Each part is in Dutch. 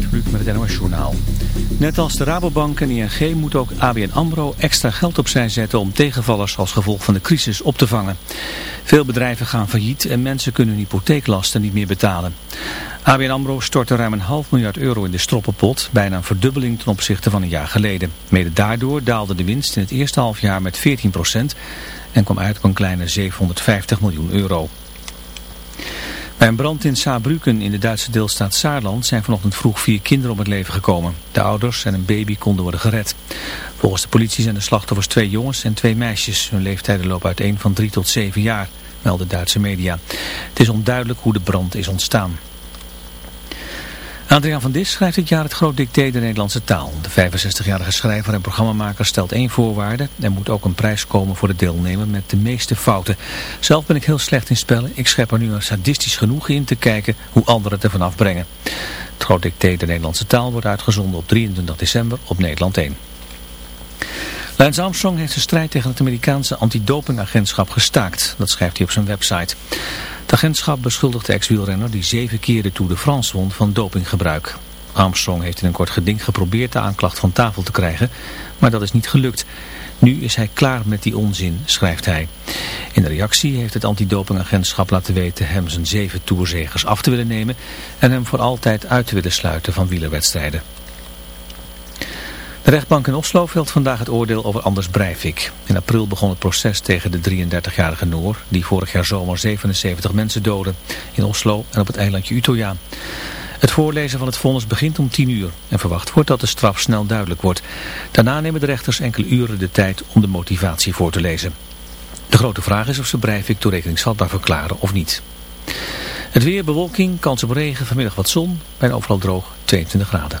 Gert met het NOS Journaal. Net als de Rabobank en ING moet ook ABN AMRO extra geld opzij zetten om tegenvallers als gevolg van de crisis op te vangen. Veel bedrijven gaan failliet en mensen kunnen hun hypotheeklasten niet meer betalen. ABN AMRO stortte ruim een half miljard euro in de stroppenpot, bijna een verdubbeling ten opzichte van een jaar geleden. Mede daardoor daalde de winst in het eerste halfjaar met 14% en kwam uit op een kleine 750 miljoen euro. Bij een brand in Saarbrücken in de Duitse deelstaat Saarland zijn vanochtend vroeg vier kinderen om het leven gekomen. De ouders en een baby konden worden gered. Volgens de politie zijn de slachtoffers twee jongens en twee meisjes. Hun leeftijden lopen uiteen van drie tot zeven jaar, melden Duitse media. Het is onduidelijk hoe de brand is ontstaan. Adriaan van Dis schrijft dit jaar het groot dicté de Nederlandse taal. De 65-jarige schrijver en programmamaker stelt één voorwaarde. Er moet ook een prijs komen voor de deelnemer met de meeste fouten. Zelf ben ik heel slecht in spellen. Ik schep er nu een sadistisch genoeg in te kijken hoe anderen het ervan afbrengen. Het groot dicté de Nederlandse taal wordt uitgezonden op 23 december op Nederland 1. Lance Armstrong heeft de strijd tegen het Amerikaanse antidopingagentschap gestaakt. Dat schrijft hij op zijn website. Agentschap beschuldigt de ex-wielrenner die zeven keer de Tour de France won van dopinggebruik. Armstrong heeft in een kort geding geprobeerd de aanklacht van tafel te krijgen, maar dat is niet gelukt. Nu is hij klaar met die onzin, schrijft hij. In de reactie heeft het antidopingagentschap laten weten hem zijn zeven toerzegers af te willen nemen en hem voor altijd uit te willen sluiten van wielerwedstrijden. De rechtbank in Oslo velt vandaag het oordeel over Anders Breivik. In april begon het proces tegen de 33-jarige Noor, die vorig jaar zomer 77 mensen doodde. In Oslo en op het eilandje Utøya. Het voorlezen van het vonnis begint om 10 uur en verwacht wordt dat de straf snel duidelijk wordt. Daarna nemen de rechters enkele uren de tijd om de motivatie voor te lezen. De grote vraag is of ze Breivik toerekeningsvatbaar verklaren of niet. Het weer, bewolking, kans op regen, vanmiddag wat zon, bijna overal droog, 22 graden.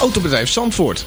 Autobedrijf Zandvoort.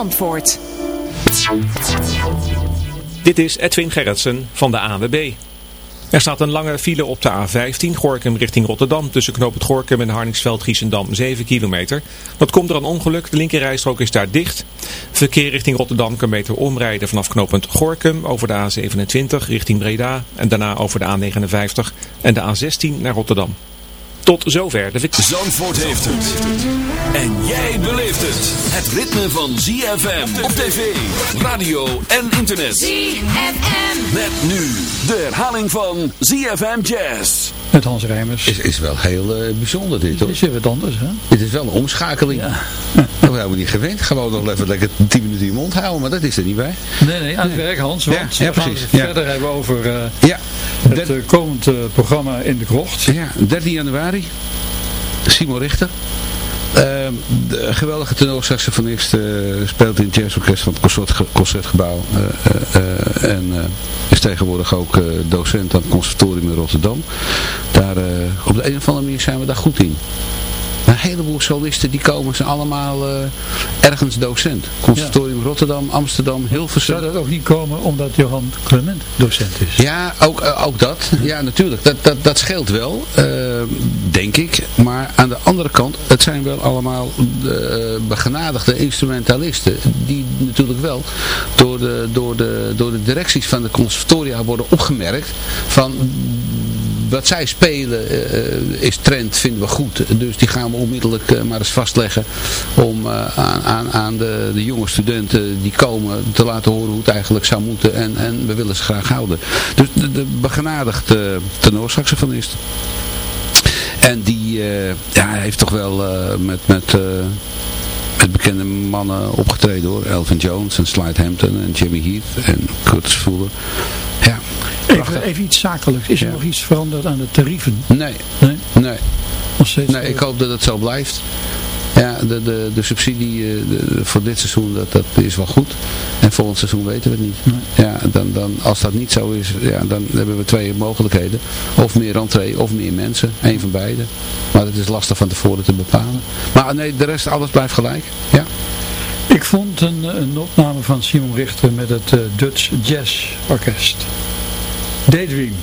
Dit is Edwin Gerritsen van de AWB. Er staat een lange file op de A15 Gorkum richting Rotterdam tussen Knoop het Gorkum en Harningsveld Giesendam 7 kilometer. Dat komt er een ongeluk, de linkerrijstrook is daar dicht. Verkeer richting Rotterdam kan beter omrijden vanaf knooppunt Gorkum over de A27 richting Breda en daarna over de A59 en de A16 naar Rotterdam. Tot zover de Zandvoort heeft het. En jij beleeft het. Het ritme van ZFM op tv, radio en internet. ZFM. Met nu de herhaling van ZFM Jazz. Met Hans Rijmers. Is, is wel heel uh, bijzonder dit hoor. Dit is wat anders hè. Dit is wel een omschakeling. Ja. Dat hebben we niet gewend. Gewoon nog even lekker 10 minuten in je mond houden. Maar dat is er niet bij. Nee, nee, aan het werk Hans. Want ja, ja precies. Verder hebben we over uh, ja. Het uh, komend programma in de krocht. Ja, 13 januari. Simon Richter. Uh, de geweldige tenorsaxofonist speelt in het jazzorkest van het Concertgebouw. En is tegenwoordig ook docent aan het conservatorium in Rotterdam. Daar, op de een of andere manier zijn we daar goed in. Een heleboel solisten die komen zijn allemaal uh, ergens docent. Conservatorium Rotterdam, Amsterdam, Hilversum. Zou dat ook niet komen omdat Johan Clement docent is? Ja, ook, uh, ook dat. Ja, natuurlijk. Dat, dat, dat scheelt wel, uh, denk ik. Maar aan de andere kant, het zijn wel allemaal begenadigde instrumentalisten. Die natuurlijk wel door de, door, de, door de directies van de conservatoria worden opgemerkt. Van wat zij spelen uh, is trend, vinden we goed. Dus die gaan we onmiddellijk uh, maar eens vastleggen om aan, aan, aan de, de jonge studenten die komen te laten horen hoe het eigenlijk zou moeten. En, en we willen ze graag houden. Dus de, de begenadigde tenorsaxofonist. En die ja, heeft toch wel met, met, met bekende mannen opgetreden hoor. Elvin Jones en Slide Hampton en Jimmy Heath en Curtis Fuller. Ja, even, even, iets zakelijks. Is er nog iets veranderd aan de tarieven? Nee. Nee? Nee. Nee, ik hoop dat het zo blijft. Ja, de, de, de subsidie eh, voor dit seizoen, dat, dat is wel goed. En volgend seizoen weten we het niet. Ja, dan, dan, als dat niet zo is, ja, dan hebben we twee mogelijkheden. Of meer entree of meer mensen. Eén van beide. Maar het is lastig van tevoren te bepalen. Maar nee, de rest, alles blijft gelijk. Ja. Ik vond een, een opname van Simon Richter met het uh, Dutch Jazz Orkest. Daydream.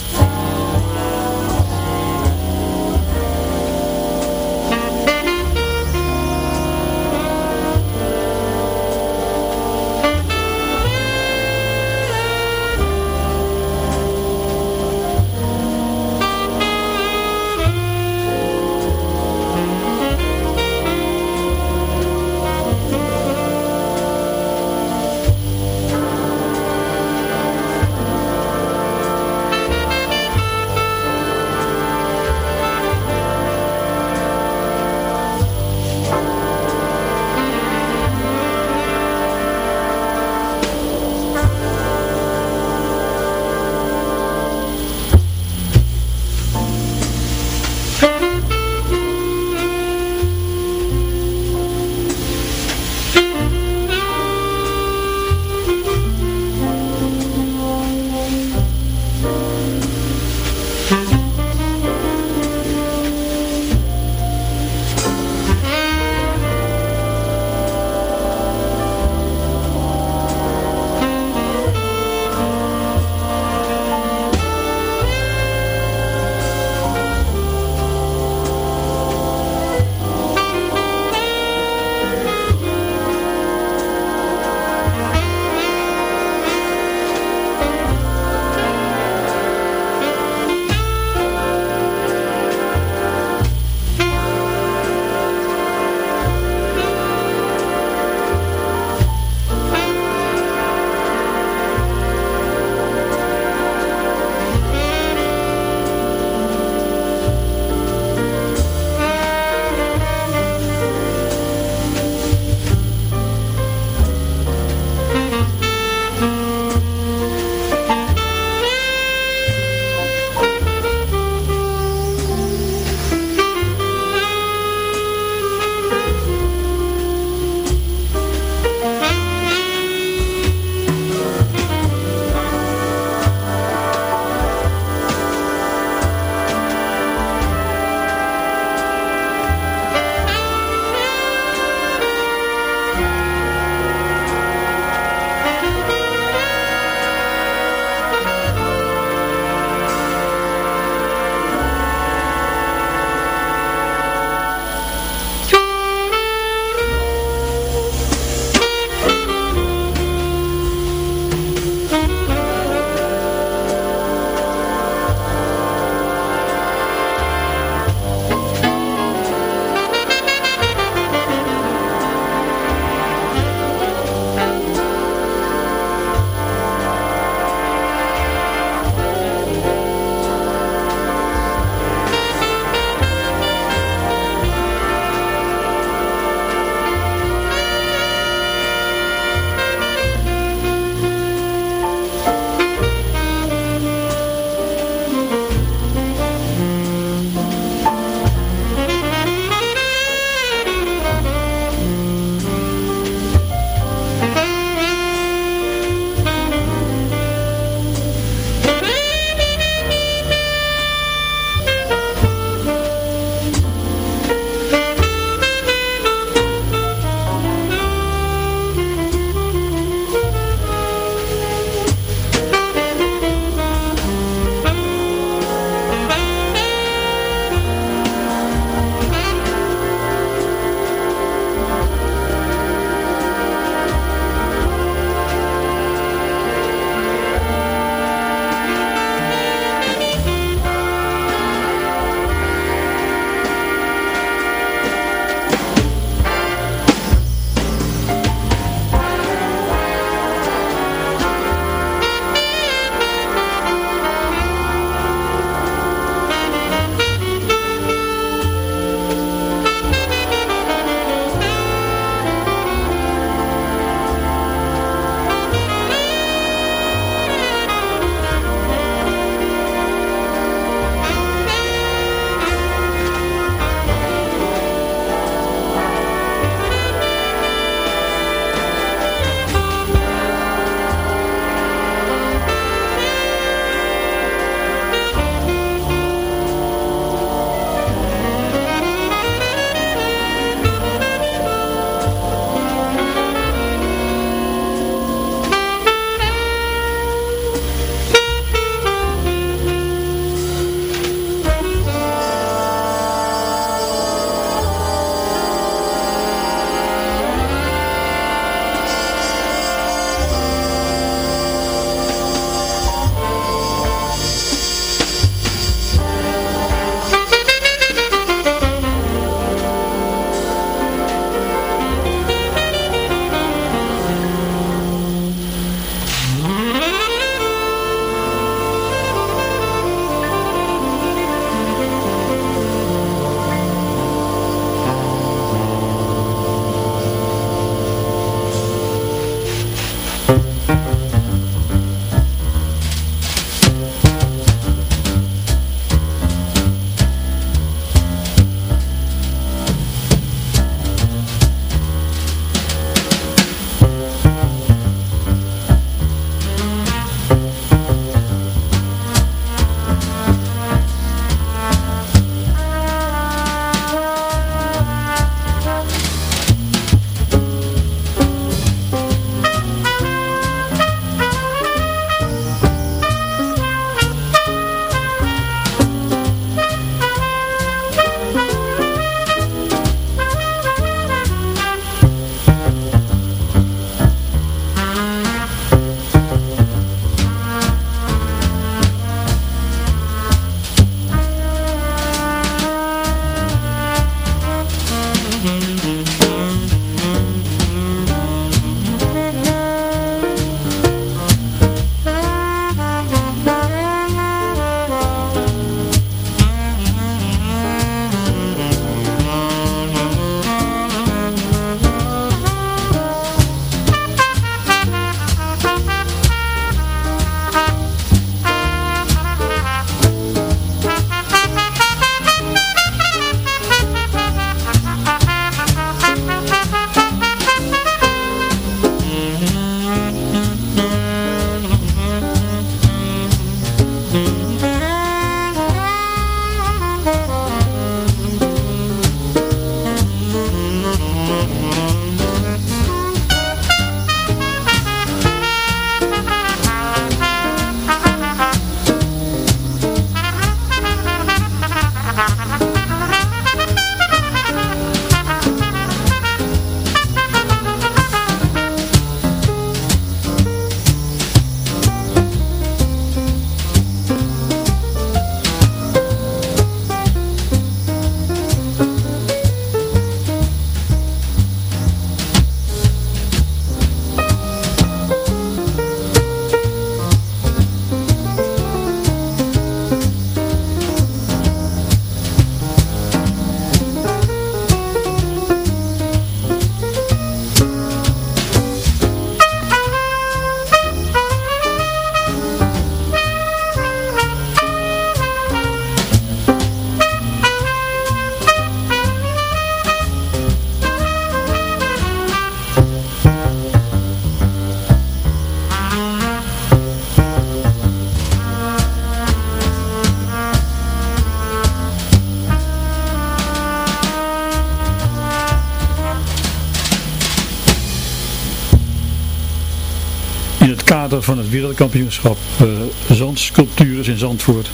Kader van het wereldkampioenschap uh, zandsculptures in Zandvoort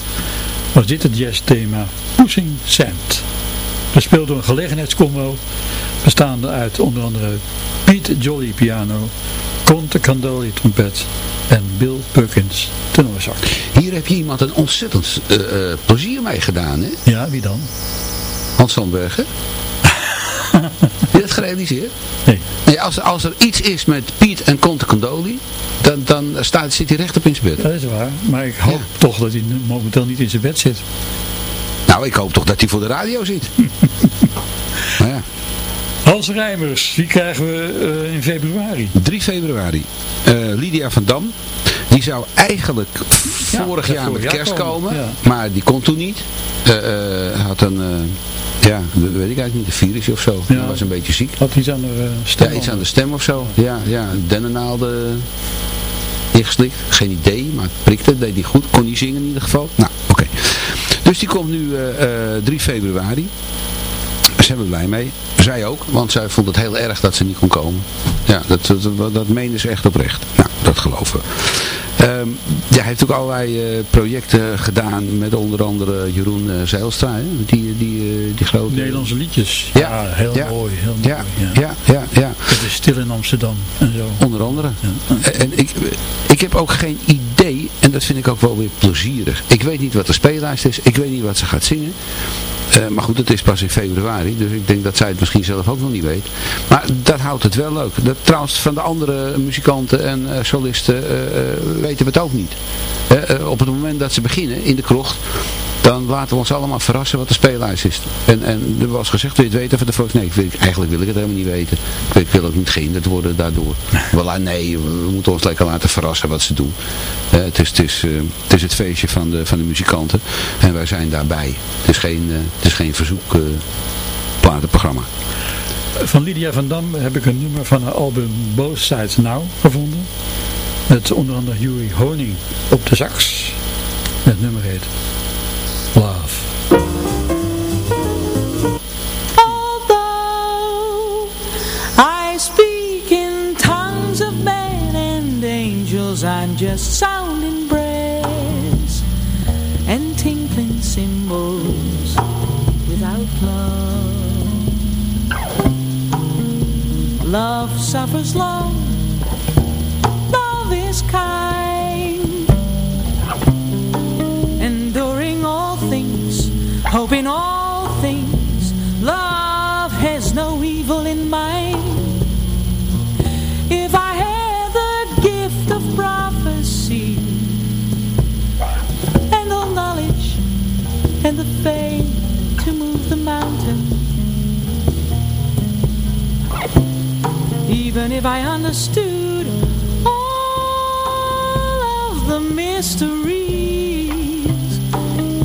was dit het jazzthema Pushing Sand. Gespeeld door een gelegenheidscombo bestaande uit onder andere Pete Jolly piano, Conte Candoli trompet en Bill Perkins tenorzak. Hier heb je iemand een ontzettend uh, uh, plezier mee gedaan, hè? Ja, wie dan? Hans Sandbergen. Heb je dat gerealiseerd? Nee. nee als, als er iets is met Piet en Conte Condoli, dan, dan staat, zit hij recht op in zijn bed. Dat is waar, maar ik hoop ja. toch dat hij momenteel niet in zijn bed zit. Nou, ik hoop toch dat hij voor de radio zit. nou ja. Hans Rijmers, wie krijgen we uh, in februari? 3 februari. Uh, Lydia van Dam. Die zou eigenlijk ja, vorig jaar met kerst komen, komen ja. maar die kon toen niet. Uh, had een, ja, weet ik eigenlijk niet, een virus of zo. Ja. Hij was een beetje ziek. Had iets aan de stem? Ja, iets aan de stem of zo. Ja, ja dennennaalden ingeslikt. Geen idee, maar het prikte, deed hij goed. Kon niet zingen in ieder geval. Nou, oké. Dus die komt nu 3 februari. Daar zijn we blij mee. Zij ook, want zij vond het heel erg dat ze niet kon komen. Ja, dat, dat, dat meende ze echt oprecht. Nou, dat geloven we. Um, ja, hij heeft ook allerlei uh, projecten gedaan met onder andere Jeroen uh, Zeilstra, hè? Die, die, uh, die grote... Nederlandse liedjes. Ja, ja heel ja, mooi. Heel ja, mooi ja, ja, ja, ja. Het is stil in Amsterdam en zo. Onder andere. En ik, ik heb ook geen idee, en dat vind ik ook wel weer plezierig. Ik weet niet wat de speellijst is, ik weet niet wat ze gaat zingen. Uh, maar goed, het is pas in februari, dus ik denk dat zij het misschien zelf ook nog niet weet. Maar dat houdt het wel leuk. Dat, trouwens, van de andere muzikanten en uh, solisten uh, weten we het ook niet. op het moment dat ze beginnen in de krocht, dan laten we ons allemaal verrassen wat de speellijst is. En, en er was gezegd, wil je het weten van de volks? Nee, ik wil, eigenlijk wil ik het helemaal niet weten. Ik, ik wil ook niet gehinderd worden daardoor. Well, nee, we moeten ons lekker laten verrassen wat ze doen. Uh, het, is, het, is, uh, het is het feestje van de, van de muzikanten. En wij zijn daarbij. Het is geen, uh, het is geen verzoekplatenprogramma. van Lydia van Dam heb ik een nummer van haar album Both Sides Now gevonden. Met onder andere Huey Honing op de sax. Het nummer heet just sounding brass and tinkling cymbals without love. Love suffers long, love is kind, enduring all things, hoping all if I understood all of the mysteries,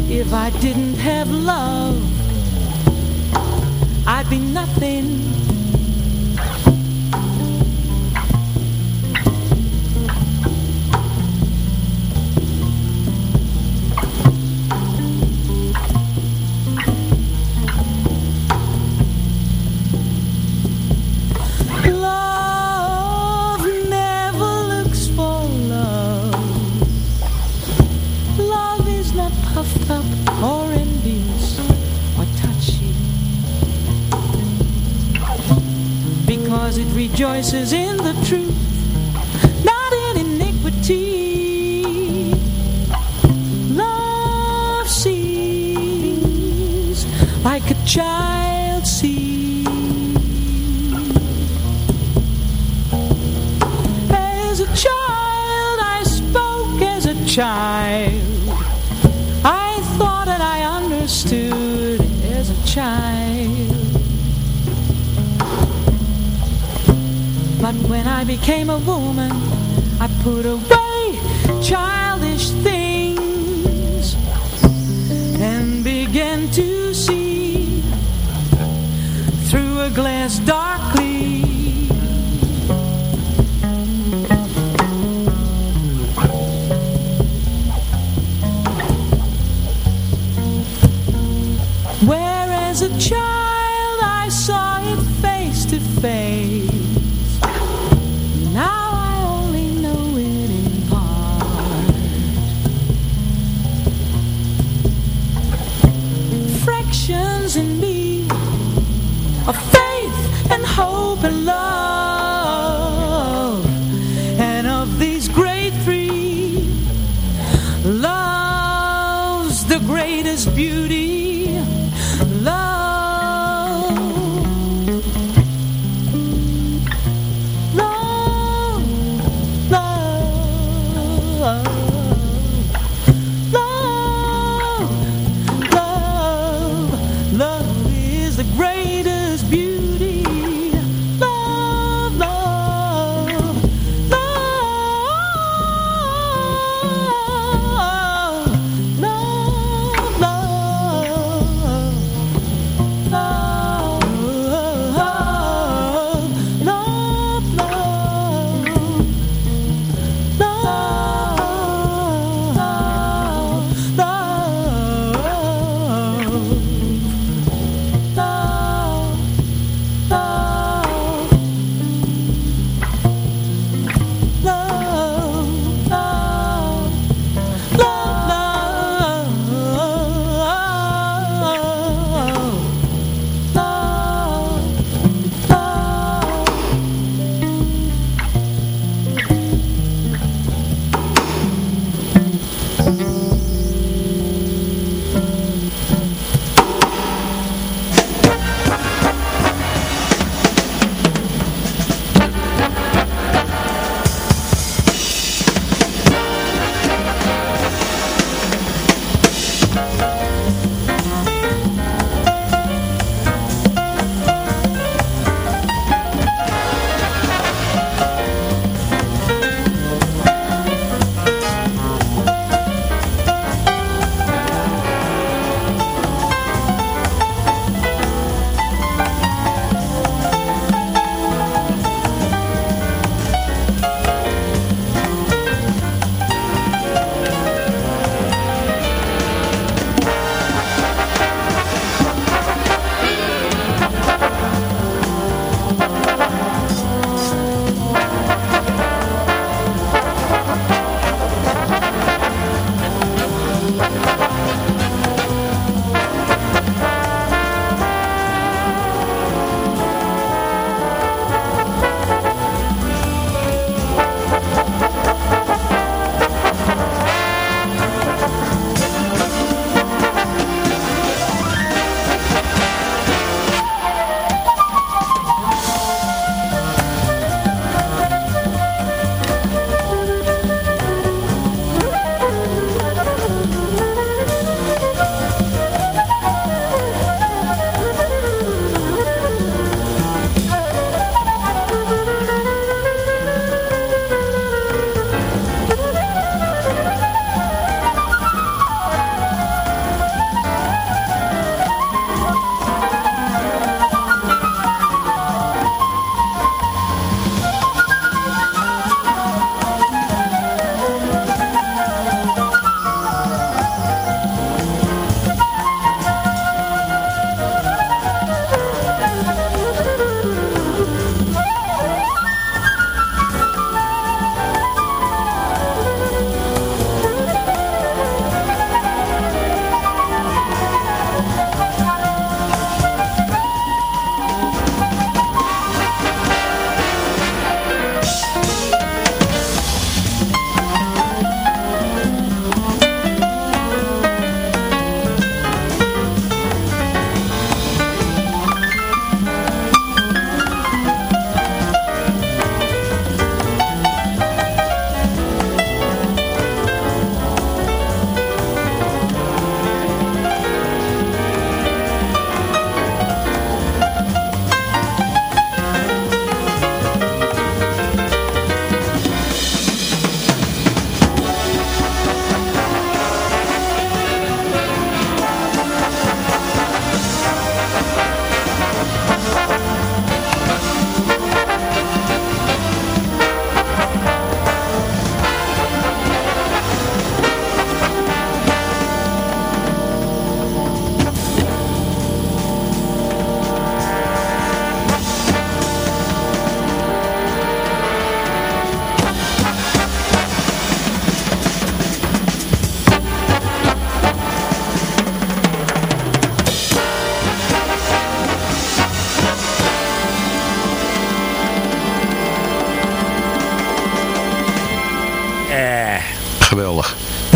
if I didn't have love, I'd be nothing. But when I became a woman, I put away childish things and began to see through a glass darkly. open love.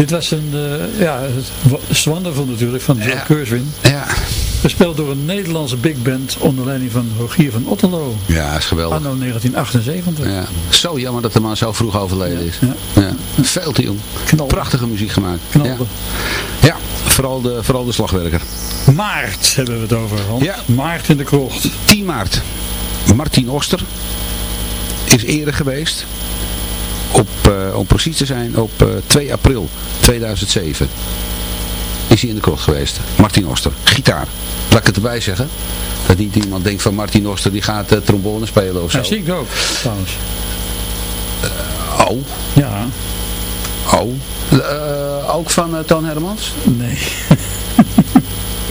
Dit was een, uh, ja, het Wonderful natuurlijk van Joe ja. Ja. Gespeeld door een Nederlandse big band onder leiding van Rogier van Otterlo. Ja, is geweldig. Anno 1978. Ja. Zo jammer dat de man zo vroeg overleden is. Ja. ja. Veel te jong. Prachtige muziek gemaakt. Ja. ja, vooral, de, vooral de slagwerker. Maart hebben we het over. Hans. Ja. Maart in de krocht. 10 maart. Martin Oster is eerder geweest. Op, uh, om precies te zijn, op uh, 2 april 2007 is hij in de krocht geweest. Martin Oster, gitaar. Laat ik het erbij zeggen. Dat niet iemand denkt van Martin Oster die gaat uh, trombone spelen of zo. Hij zingt ook, trouwens. Oh. Ja. Oh. Ook van Toon Hermans? Nee.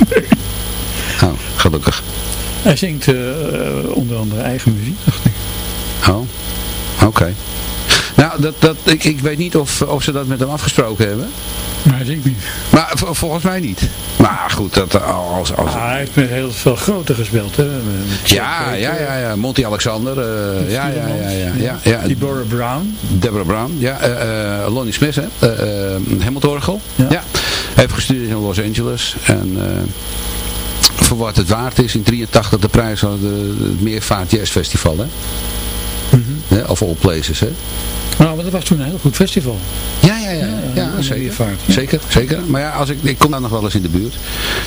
nee. Oh, gelukkig. Hij zingt onder andere eigen muziek, dacht ik. Oh, oké. Okay. Nou, dat, dat, ik, ik weet niet of, of ze dat met hem afgesproken hebben. Nee, ik niet. Maar volgens mij niet. Maar goed, dat als... als... Ah, hij heeft met heel veel groter gespeeld, hè. Ja, ja, ja, ja. Monty Alexander. Uh, ja, ja, ja, ja, ja, ja. Deborah Brown. Deborah Brown, ja. Uh, uh, Lonnie Smith, hè. Ja. heeft gestudeerd in Los Angeles. En voor wat het waard is, in 83 de prijs van het Meervaart Jazz Festival, hè. Mm -hmm. Of all places, hè. Nou, maar dat was toen een heel goed festival. Ja, ja, ja. ja, ja zeker. zeker. Zeker, Maar ja, als ik, ik kom daar nog wel eens in de buurt.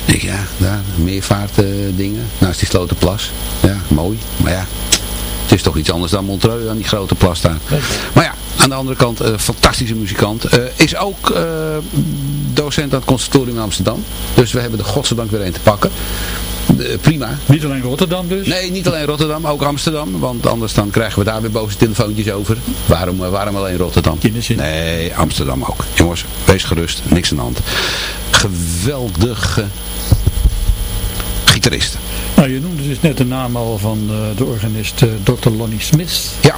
denk ik, ja, daar, meervaart uh, dingen. Naast die Slotenplas. Ja, mooi. Maar ja, het is toch iets anders dan Montreux aan die grote plas daar. Maar ja, aan de andere kant, uh, fantastische muzikant. Uh, is ook uh, docent aan het conservatorium in Amsterdam. Dus we hebben de godzijdank weer een te pakken. Prima. Niet alleen Rotterdam dus? Nee, niet alleen Rotterdam, ook Amsterdam. Want anders dan krijgen we daar weer boze telefoontjes over. Waarom, waarom alleen Rotterdam? Nee, Amsterdam ook. Jongens, wees gerust. Niks aan de hand. Geweldige gitarist. Nou, je noemde dus net de naam al van de organist Dr. Lonnie Smith. Ja.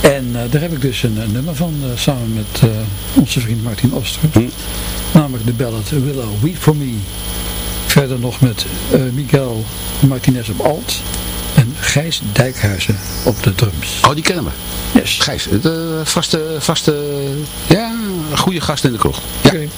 En uh, daar heb ik dus een, een nummer van, uh, samen met uh, onze vriend Martin Oster. Hm. Namelijk de ballad Willow Weep For Me. Verder nog met Miguel Martinez op alt. En Gijs Dijkhuizen op de drums. Oh, die kennen we. Yes. Gijs, de vaste, vaste, ja, goede gast in de kroeg. Ja. Okay.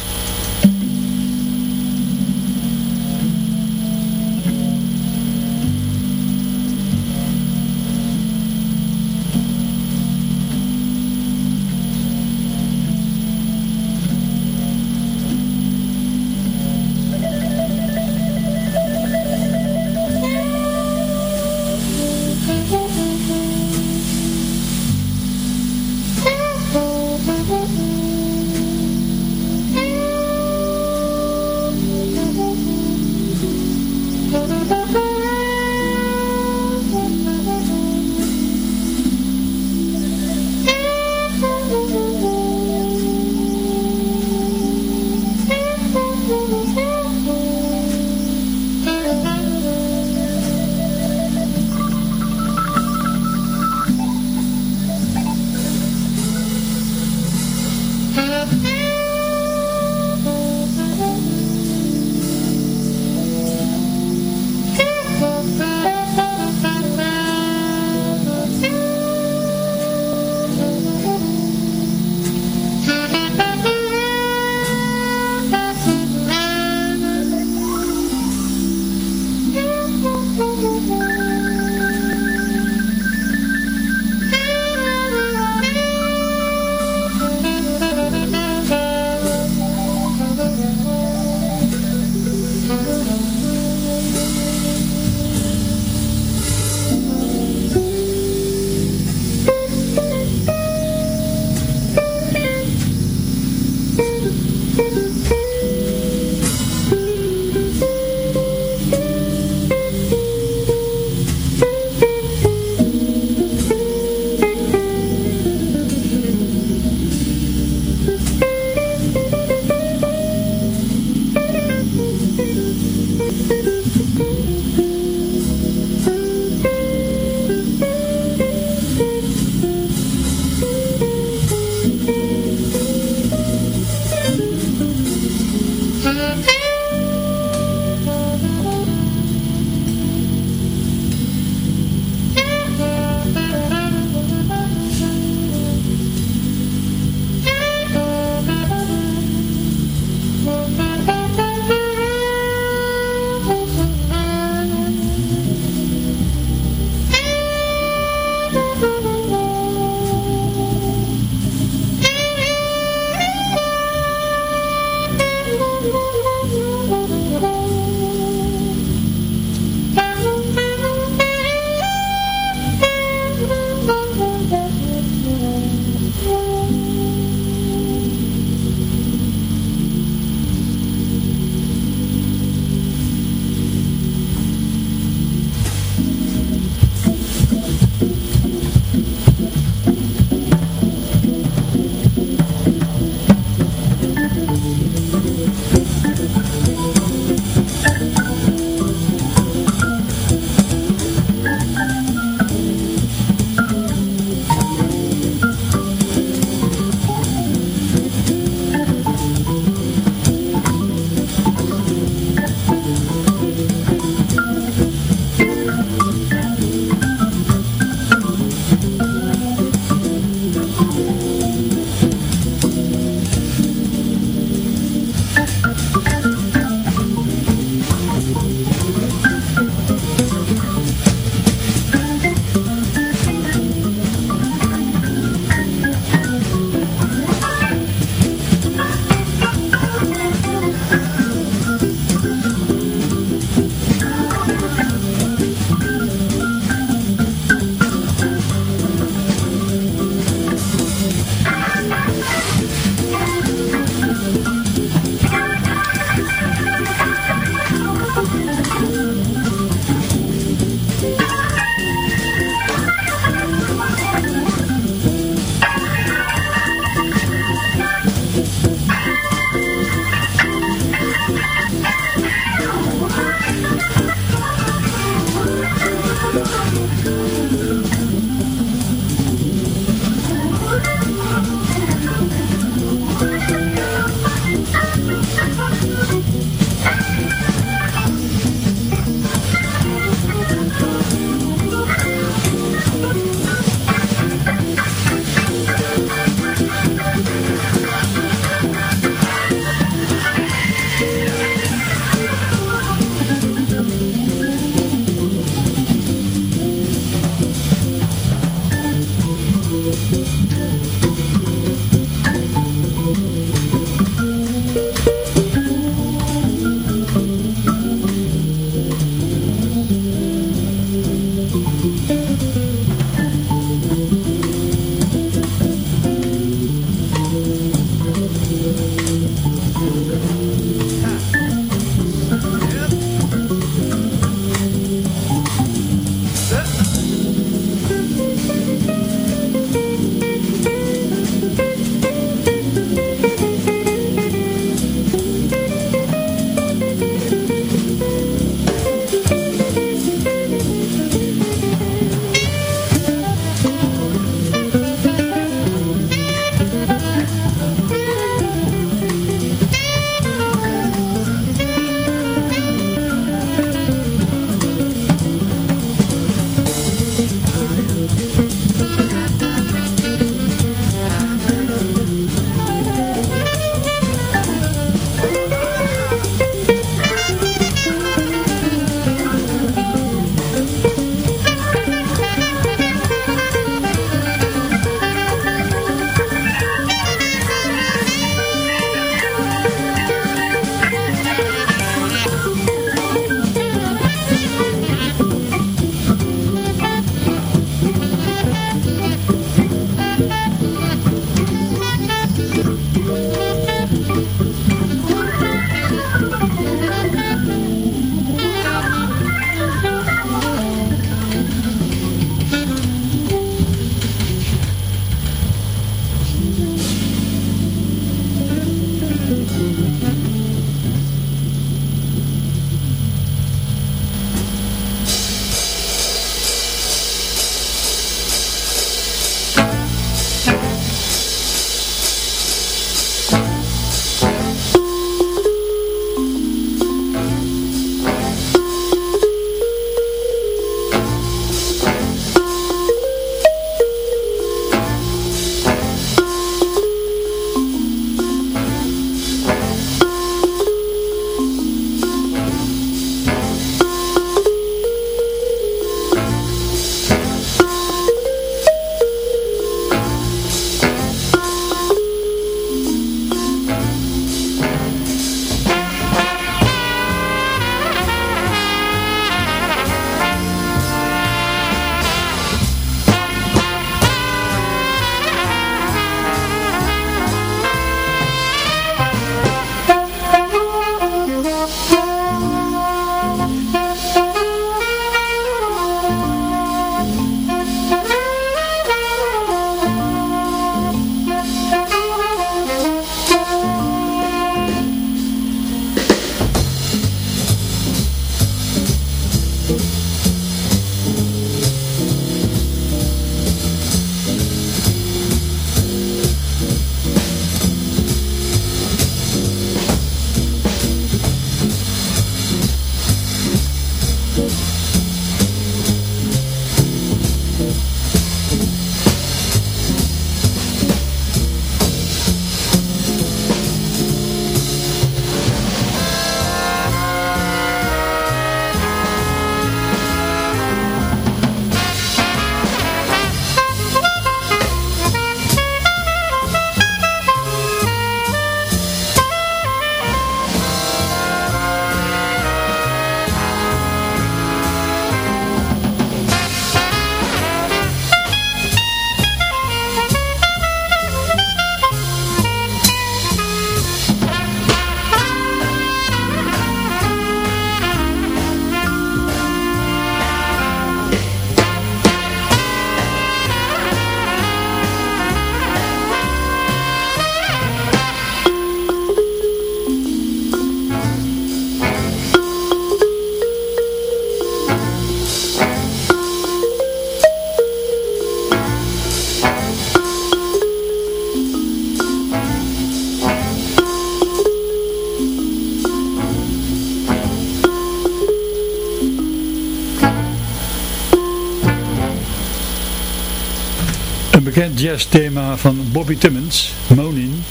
Bekend jazzthema van Bobby Timmons, Monin,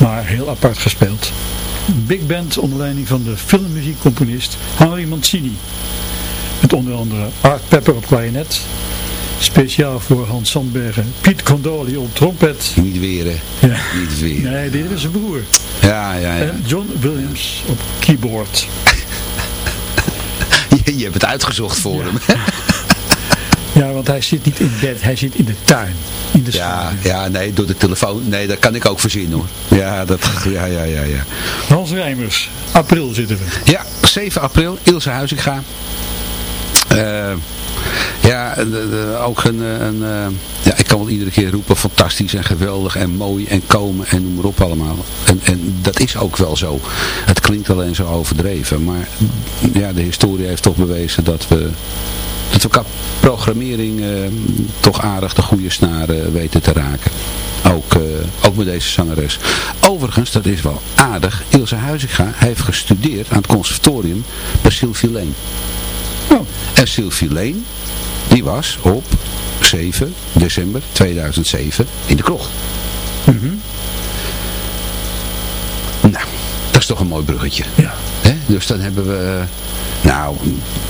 maar heel apart gespeeld. Een big band onder leiding van de filmmuziekcomponist Henry Mancini. Met onder andere Art Pepper op klarinet, speciaal voor Hans Sandbergen, Piet Condoli op trompet. Niet weer, hè? Ja. Niet weer. Nee, dit is zijn broer. Ja, ja, ja. En John Williams op keyboard. Je, je hebt het uitgezocht voor hem. Want hij zit niet in bed, hij zit in de tuin. In de Ja, ja, nee, door de telefoon. Nee, dat kan ik ook verzinnen hoor. Ja, dat, ja, ja, ja, ja. Hans Rijmers, april zitten we. Ja, 7 april, Ilse Huizinga. Eh ja, de- de- ook een, eh, een eh, ja, ik kan wel iedere keer roepen, fantastisch en geweldig en mooi en komen en noem maar op allemaal. En, en dat is ook wel zo. Het klinkt alleen zo overdreven, maar ja, de historie heeft toch bewezen dat we, dat we qua programmering eh, toch aardig de goede snaren weten te raken. Ook, eh, ook met deze zangeres. Overigens, dat is wel aardig, Ilse Huizinga heeft gestudeerd aan het conservatorium bij Sylvie Leen. Oh, En Sylvie Leen, die was op 7 december 2007 in de krocht. Nou, dat is toch een mooi bruggetje. ja. Dus dan hebben we... Nou,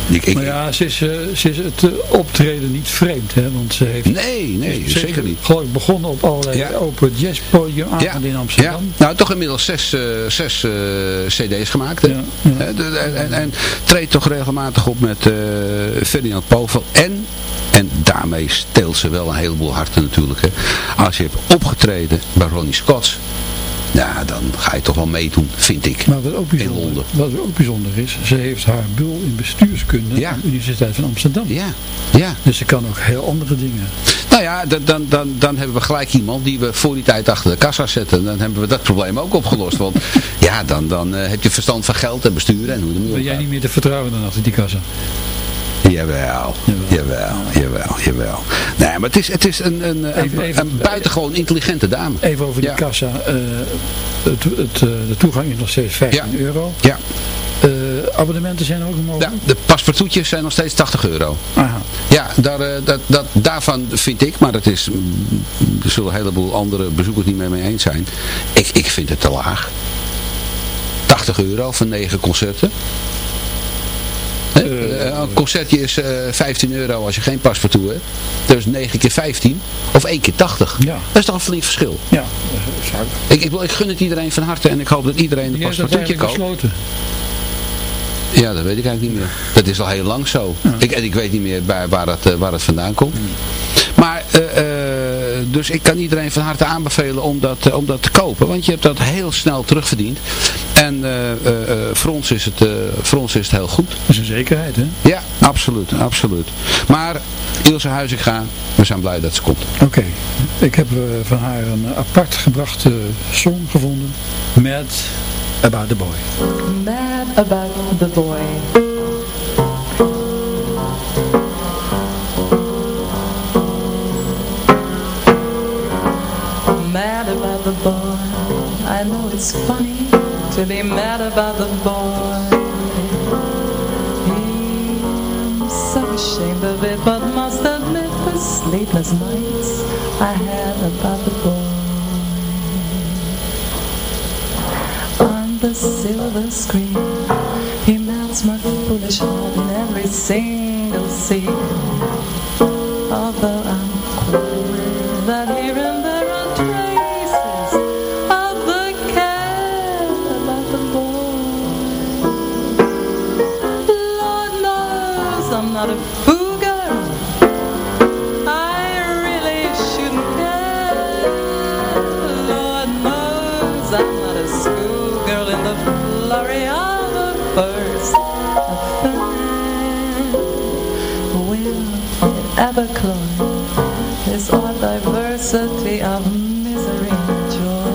ik... ik Maar ja, ze is, eh, ze is het eh, optreden niet vreemd, hè, want ze heeft... nee, nee, ze zeker niet. Geloof ik begonnen op allerlei Ja. open jazzpodium Ja, in ja, Amsterdam. nou toch inmiddels zes, eh, zes eh, cd's gemaakt. Hè? Ja, ja. De- en, en, en treedt toch regelmatig op met eh, Ferdinand Povel. En, en daarmee steelt ze wel een heleboel harten natuurlijk. Hè? Als je hebt opgetreden bij Ronnie Scott's. Ja, dan ga je toch wel meedoen, vind ik. Maar wat ook, In bijzonder, Londen. wat ook bijzonder is, ze heeft haar bul in bestuurskunde Ja. aan de Universiteit van Amsterdam. Ja, ja. Dus ze kan ook heel andere dingen. Nou ja, dan, dan, dan, dan hebben we gelijk iemand die we voor die tijd achter de kassa zetten. Dan hebben we dat probleem ook opgelost. Want ja, dan, dan eh, heb je verstand van geld en besturen en hoe de Ben jij niet meer te vertrouwen dan achter die kassa? Jawel, jawel, jawel, jawel. Nee, maar het is, het is een, een, een, Even- even- een buitengewoon intelligente dame. Even over die Ja. kassa. eh, het, het, eh, de toegang is nog steeds 15 Ja. euro. Ja, Eh, abonnementen zijn ook mogelijk? ja, de paspartoutjes zijn nog steeds 80 euro. Aha. Ja, daar, dat, dat, daarvan vind ik, maar dat is, mm, er zullen een heleboel andere bezoekers niet meer mee eens zijn. Ik, ik vind het te laag. 80 euro voor 9 concerten. Hè? Eh, een concertje is eh 15 euro als je geen paspartout hebt. Dus 9 keer 15 of 1 keer 80. Ja. Dat is toch een flink verschil. Ja, eh, ik- Ik, ik, wil- ik gun het iedereen van harte en ik hoop dat iedereen een dat eigenlijk koopt. besloten. Ja, dat weet ik eigenlijk niet meer. Dat is al heel lang zo. Ik, en ik weet niet meer waar, het, eh, waar het vandaan komt. Maar, eh, eh, dus ik kan iedereen van harte aanbevelen om dat, eh, om dat te kopen. Want je hebt dat heel snel terugverdiend. En eh, eh, eh, voor, ons is het, eh, voor ons is het heel goed. Dat is een zekerheid, hè? Ja, absoluut, absoluut. Maar Ilse Huizinga, we zijn blij dat ze komt. Oké, ik heb van haar een apart gebrachte song gevonden. Mad About the Boy. Mad about the boy. Mad about the boy. I know it's funny to be mad about the boy. I'm so ashamed of it, but must admit the sleepless nights I had about the boy. on the silver screen. He melts my foolish heart in every single scene. Although I'm it ever cloy this odd diversity of misery and joy?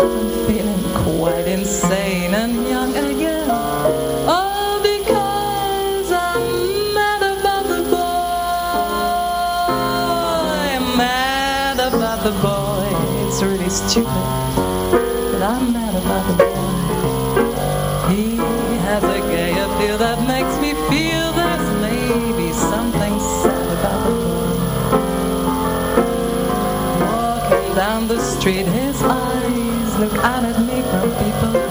I'm feeling quite insane and young again. All because I'm mad about the boy. Mad about the boy. It's really stupid, but I'm mad about the boy. Out at me from people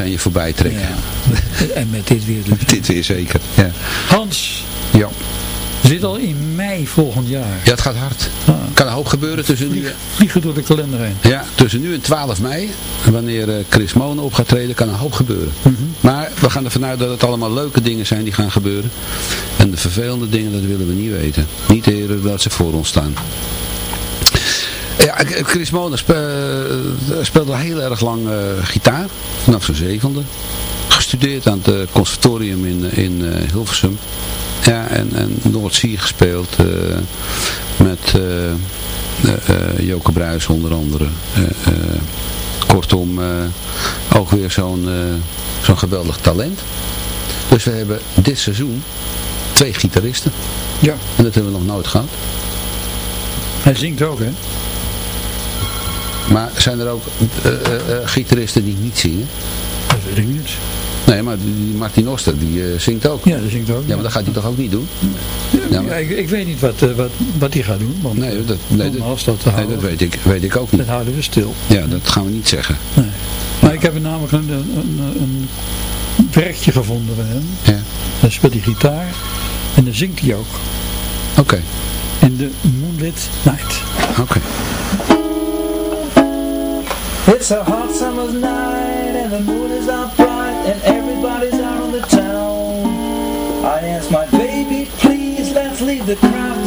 aan je voorbij trekken. Ja. en met dit weer dus. Dit weer zeker. Ja. Hans, ja. zit al in mei volgend jaar. Ja, het gaat hard. Ah. kan een hoop gebeuren tussen nu, Vliegen door de kalender heen. ja, tussen nu en 12 mei. Wanneer eh, Chris Monen op gaat treden, kan een hoop gebeuren. Mhm. Maar we gaan ervan uit dat het allemaal leuke dingen zijn die gaan gebeuren. En de vervelende dingen, dat willen we niet weten. Niet eerder dat ze voor ons staan. Ja, Chris Monen spe- speelde heel erg lang eh, gitaar. Vanaf zijn zevende. Gestudeerd aan het eh, conservatorium in, in eh, Hilversum. Ja, en, en Noordzee gespeeld. eh, met eh eh, eh, Joke Bruis onder andere. Eh, eh, kortom, eh, ook weer zo'n eh, zo'n geweldig talent. Dus we hebben dit seizoen twee gitaristen. Ja. En dat hebben we nog nooit gehad. Hij zingt ook, hè? Maar zijn er ook eh, eh, eh, gitaristen die niet zingen? Dat weet ik niet. Nee, maar die die Martin Oster, die zingt ook. Ja, dat zingt ook. Ja, maar dat gaat hij toch ook niet doen? Ja, Ja, maar- ik, ik weet niet wat, wat, wat hij gaat doen. Want Nee, dat, nee, dat, dat, nee, houden dat we- weet, ik, weet ik ook niet. dat houden we stil. Ja, dat gaan we niet zeggen. Nee. Maar ik heb namelijk een, een, een, werkje gevonden bij hem. Ja. Dan speelt hij gitaar en dan zingt hij ook. Oké, In de Moonlit Night. oké. It's a hot summer's night and the moon is out bright and everybody's out on the town. I ask my baby, please let's leave the crowd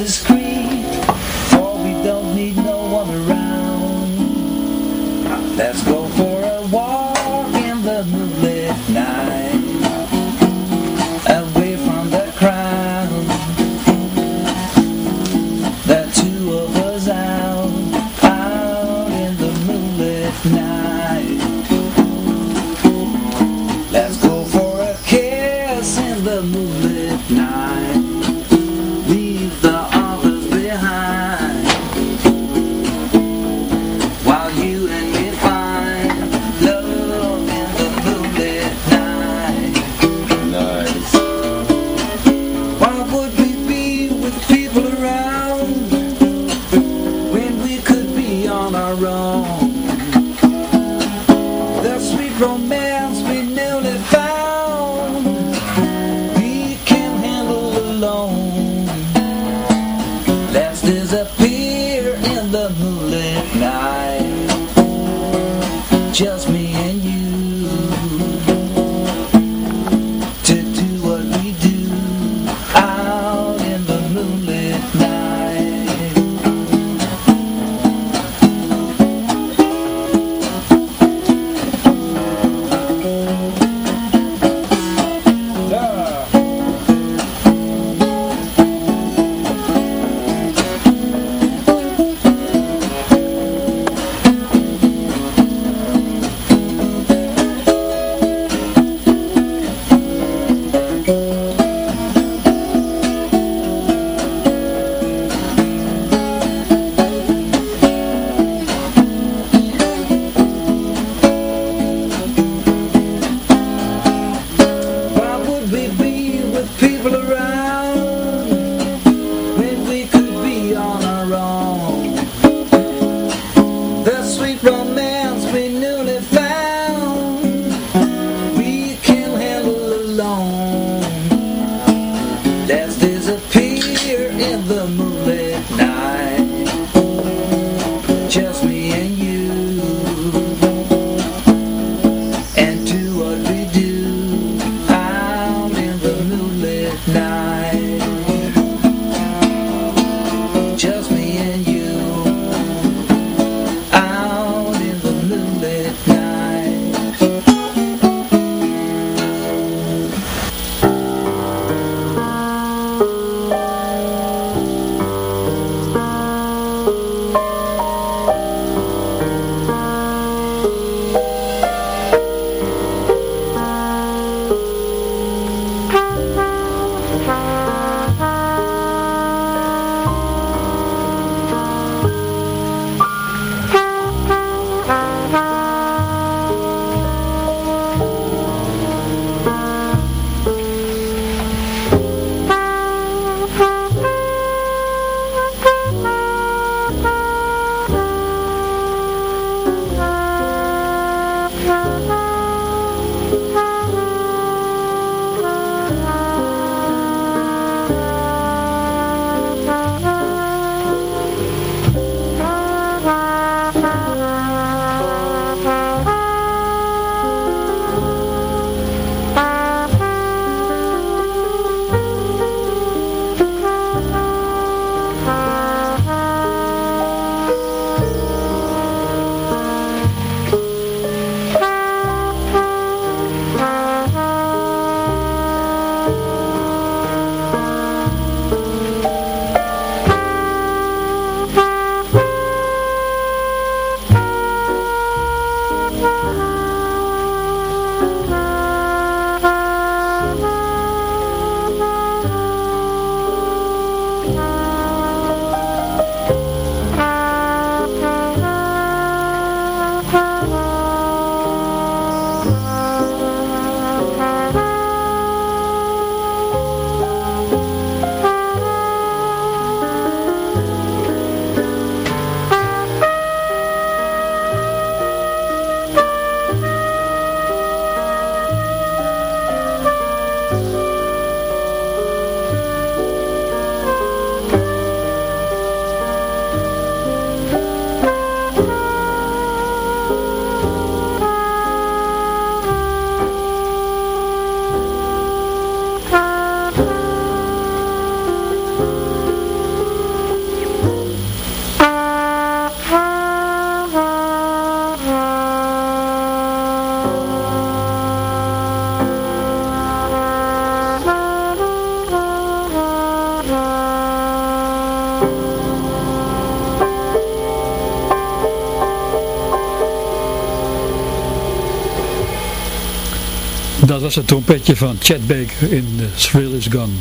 was het trompetje van Chet Baker in The Thrill Is Gone.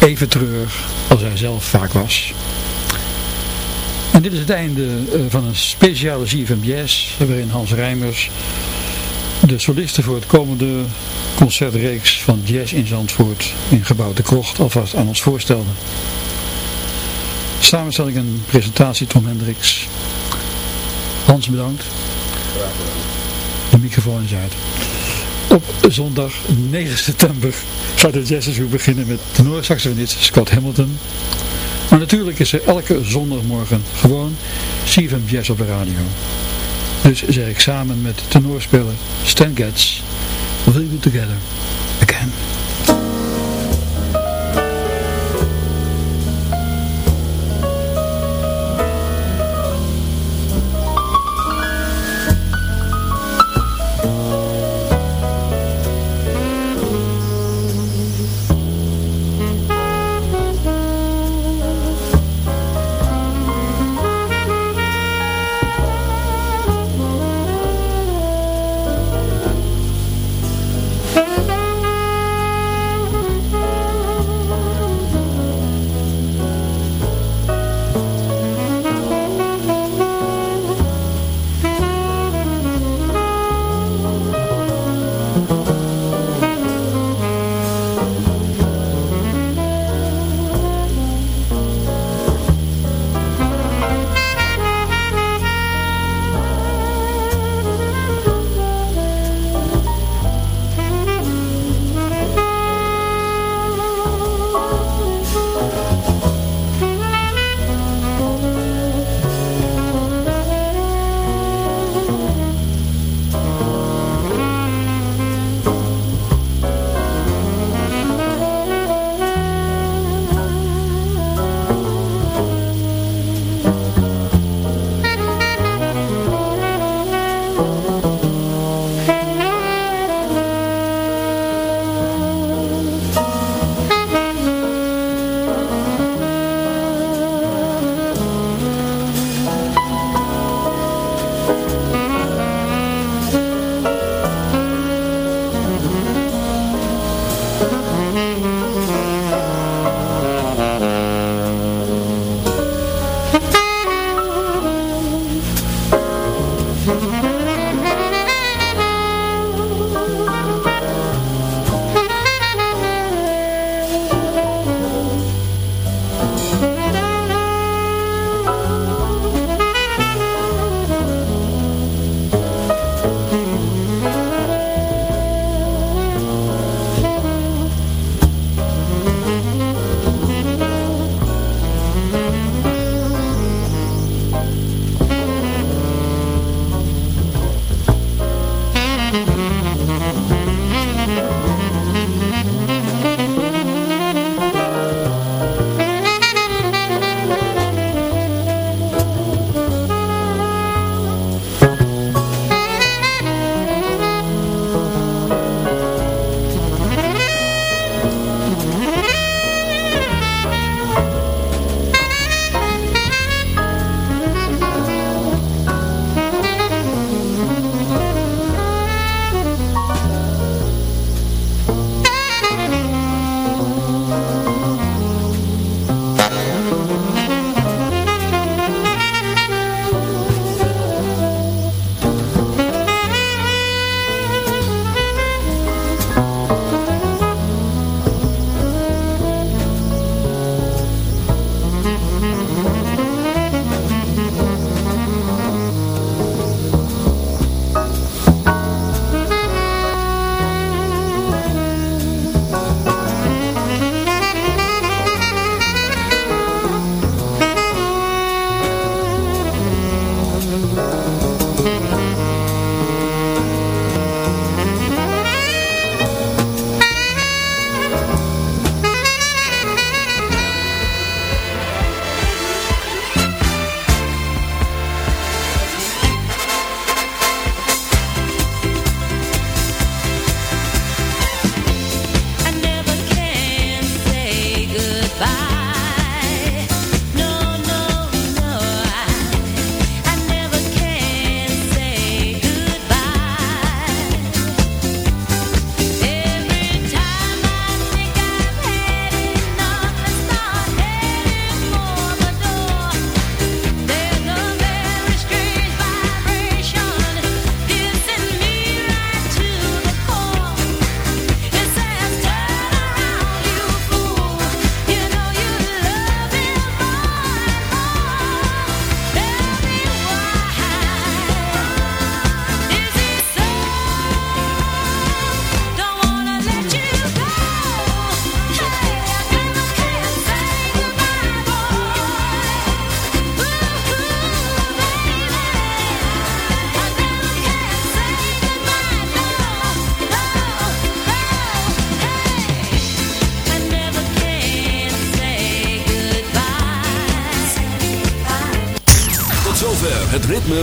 Even treurig als hij zelf vaak was. En dit is het einde eh, van een speciale ZFM Jazz, waarin Hans Rijmers de solisten voor het komende concertreeks van Jazz in Zandvoort in Gebouw de Krocht alvast aan ons voorstelde. Samenstelling en presentatie Tom Hendricks. Hans bedankt. De microfoon is uit. Op zondag 9 september gaat de jazzseizoen beginnen met tenorsaxofonist Scott Hamilton. Maar natuurlijk is er elke zondagmorgen gewoon CFM Jazz op de radio. Dus zeg ik samen met tenorspeler Stan Getz, Will You Together Again.